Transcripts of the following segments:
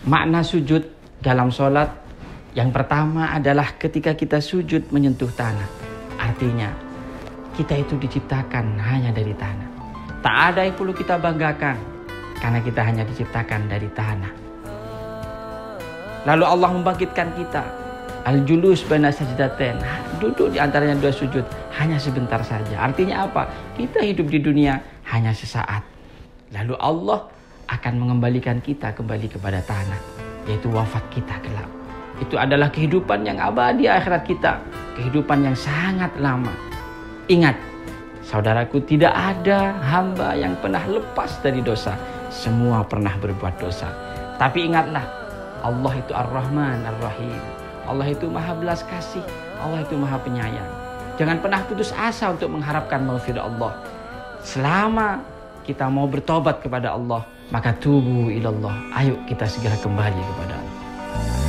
Makna sujud dalam sholat yang pertama adalah ketika kita sujud menyentuh tanah. Artinya kita itu diciptakan hanya dari tanah. Tak ada yang perlu kita banggakan karena kita hanya diciptakan dari tanah. Lalu Allah membangkitkan kita. Al-julus bana sajdaten. Duduk di antaranya dua sujud hanya sebentar saja. Artinya apa? Kita hidup di dunia hanya sesaat. Lalu Allah akan mengembalikan kita kembali kepada tanah, yaitu wafat kita kelak. Itu adalah kehidupan yang abadi akhirat kita, kehidupan yang sangat lama. Ingat, saudaraku, tidak ada hamba yang pernah lepas dari dosa. Semua pernah berbuat dosa. Tapi ingatlah, Allah itu Ar-Rahman Ar-Rahim. Allah itu maha belas kasih. Allah itu maha penyayang. Jangan pernah putus asa untuk mengharapkan maghfirah Allah. Selama kita mau bertobat kepada Allah, maka tubuh ilallah. Ayo kita segera kembali kepada Allah.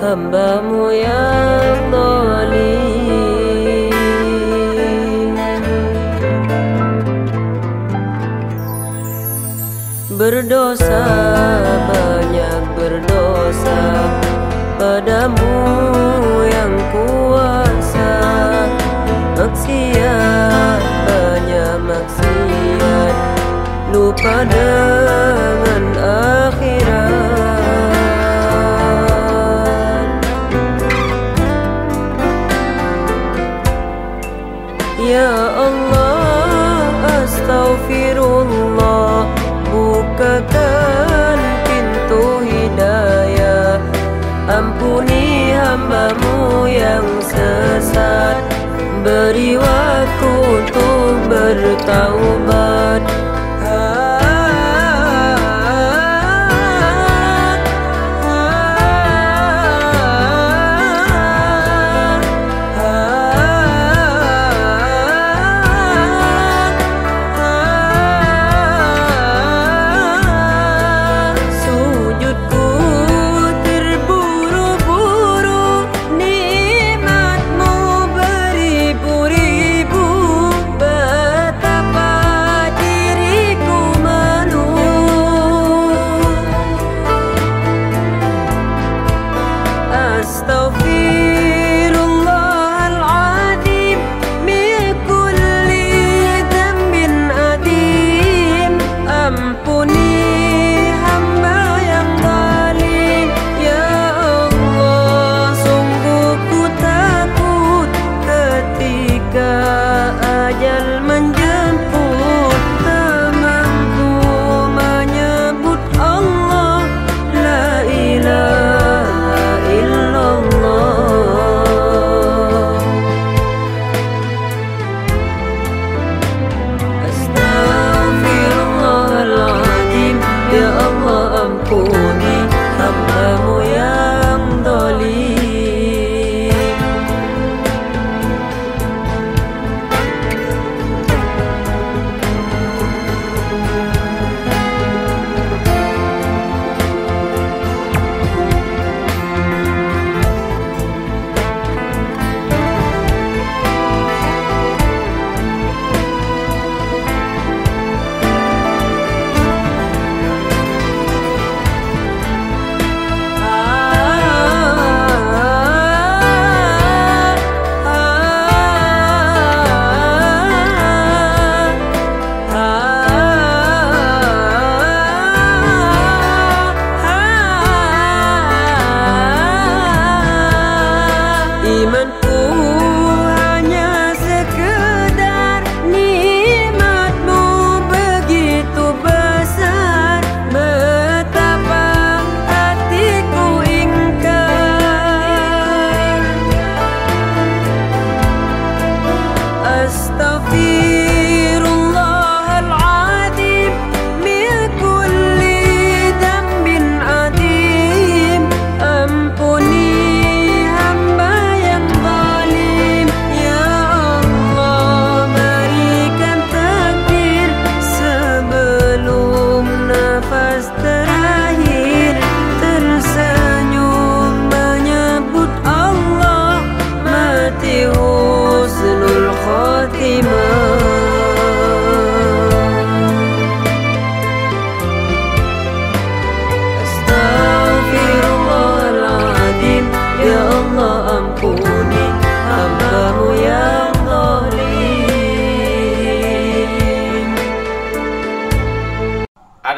Hambamu yang zalim. Berdosa banyak berdosa. Padamu yang kuasa. Maksiat banyak maksiat. Lupa dengan Ya Allah Astaghfirullah Bukakan pintu hidayah. Ampuni hambamu yang sesat. Beri waktu untuk bertaubat Still. though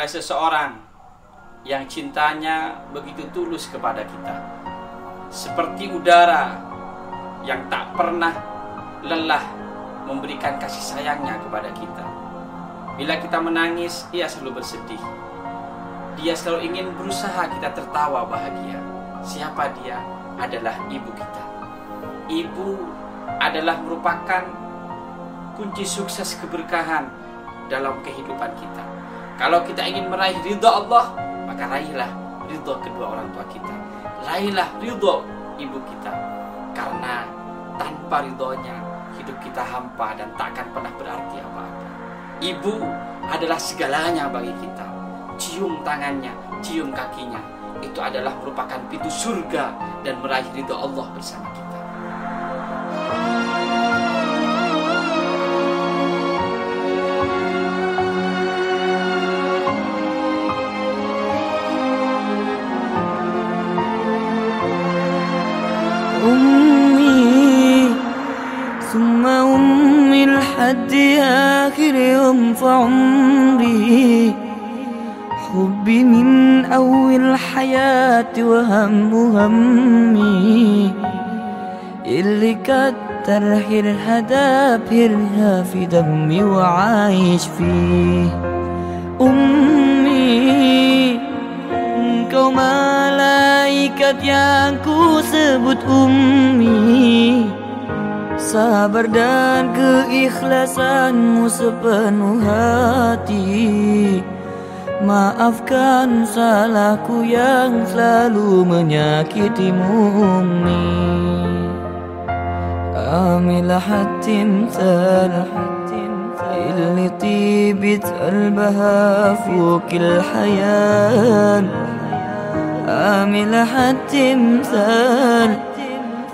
seseorang yang cintanya begitu tulus kepada kita. Seperti udara yang tak pernah lelah memberikan kasih sayangnya kepada kita. Bila kita menangis, ia selalu bersedih. Dia selalu ingin berusaha kita tertawa bahagia. Siapa dia? Adalah ibu kita. Ibu adalah merupakan kunci sukses keberkahan dalam kehidupan kita. Kalau kita ingin meraih ridha Allah, maka raihlah ridho kedua orang tua kita. Raihlah ridho ibu kita. Karena tanpa ridhonya hidup kita hampa dan takkan pernah berarti apa-apa. Ibu adalah segalanya bagi kita. Cium tangannya cium kakinya. Itu adalah merupakan pintu surga dan meraih ridho Allah bersama كتر حيرها دابرها في دمي وعايش فيه أمي Engkau malaikat yang ku sebut Ummi Sabar dan keikhlasanmu sepenuh hati Maafkan salahku yang selalu menyakitimu كامل حتى امتال اللي طيبة قلبها فوق الحياة. كامل حتى امتال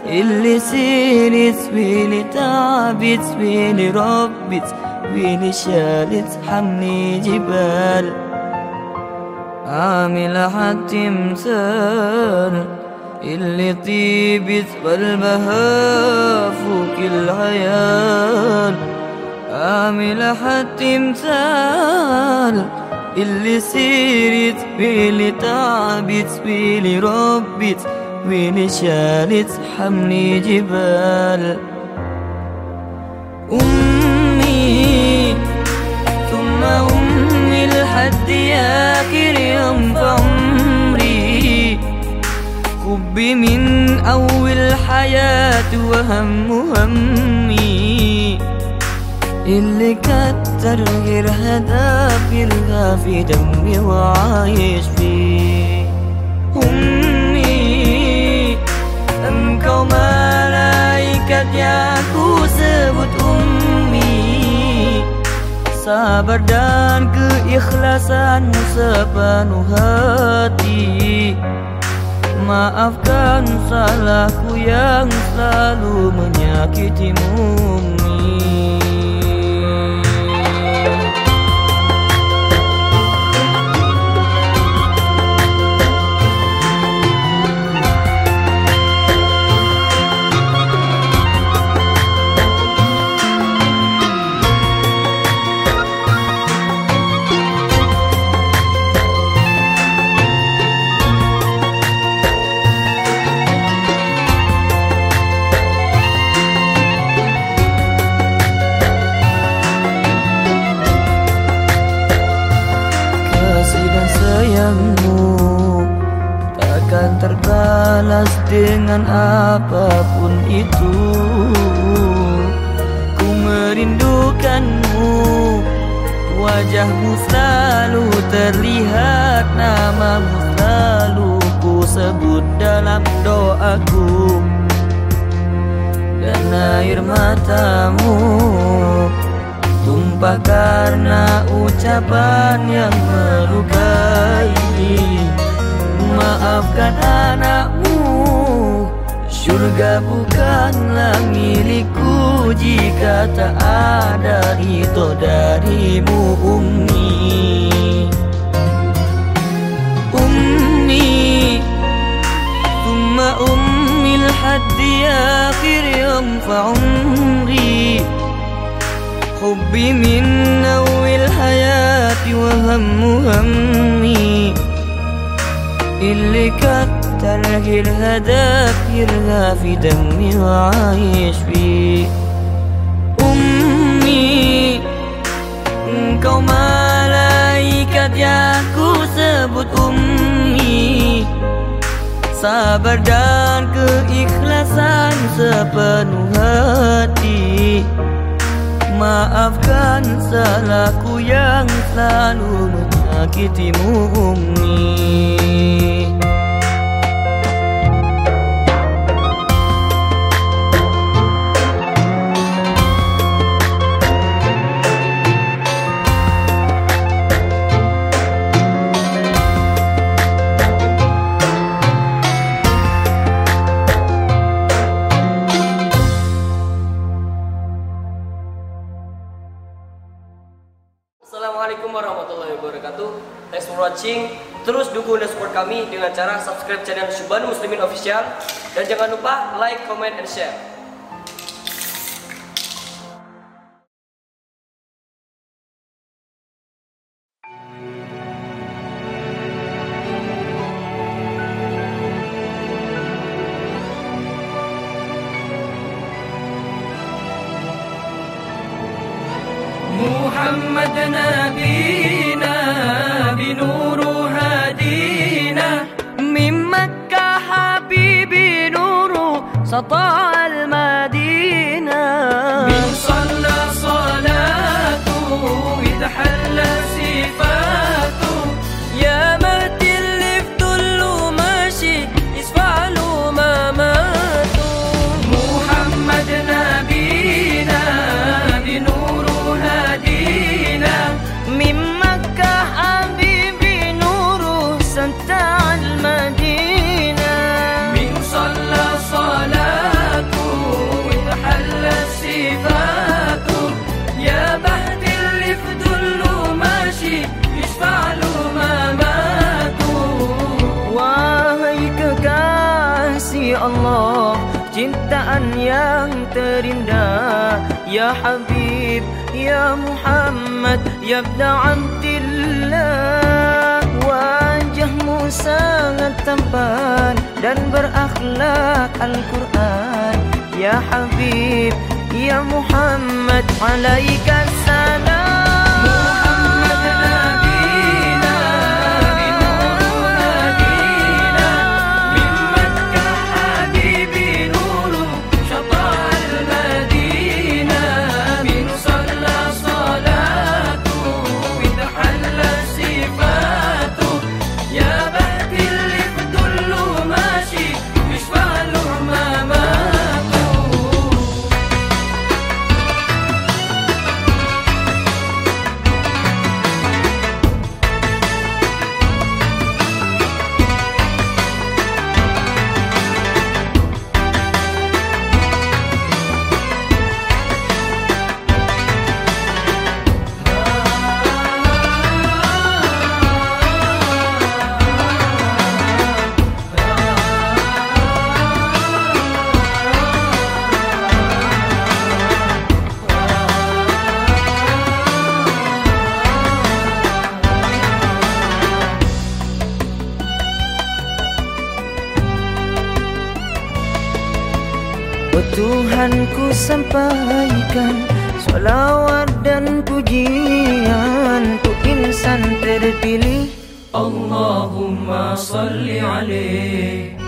اللي سيرت ويلي تعبت ويلي ربت ويلي شالت حملي جبال. عامل حتى امتال اللي طيبت قلبها فوق العيال عاملة حد تمثال اللي سيرت بيلي تعبت بيلي ربت بين شالت حملي جبال. أمي ثم أمي لحد آخر يوم في عمري الحب من أول حياة وهم همي. اللي كتر غير هدف يلقى في دمي وعايش فيه أمي. أمكو ملايكة ياكو سبت أمي. صبر dan keikhlasan sepenuh هاتي Maafkan salahku yang selalu menyakitimu terbalas dengan apapun itu Ku merindukanmu. Wajahmu selalu terlihat Namamu selalu ku sebut dalam doaku. Dan air matamu Tumpah karena ucapan yang melukai. Maafkan anakmu Surga bukanlah milikku Jika tak ada itu darimu Ummi Ummi Thumma ummi al-haddi akhir yom fa'umri Hubbi min awil hayati wa hammu hammu اللي كتر الهدف يرغى في دمي وعايش فيه أمي Engkau malaikat yang ku sebut Ummi Sabar dan keikhlasan sepenuh hati Maafkan salahku yang selalu menyakitimu Ummi kami dengan cara subscribe channel Syubanu Muslimin Official. Dan jangan lupa like, comment, and share نور Cintaan yang terindah. Ya Habib, Ya Muhammad Ya Abda Abdillah. Wajahmu sangat tampan Dan berakhlak Al-Quran. Ya Habib, Ya Muhammad Alaika salam Oh Tuhan ku sampaikan Salawat dan pujian Untuk insan terpilih. Allahumma salli alaih.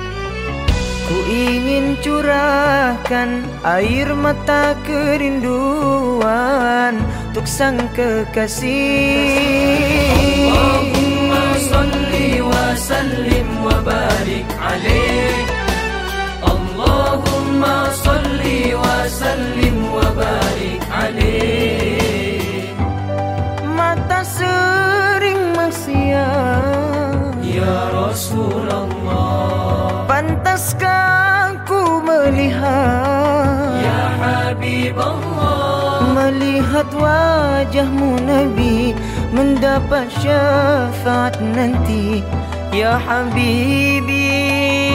Ku ingin curahkan air mata kerinduan Untuk sang kekasih. Allahumma salli wa sallim wa barik alaih. Allahumma wa sallim wa barik alaih. Mata sering Ya Rasulullah. Pantaskah ku melihat? Ya Melihat wajahmu Nabi. Mendapat syafaat nanti. Ya Habibi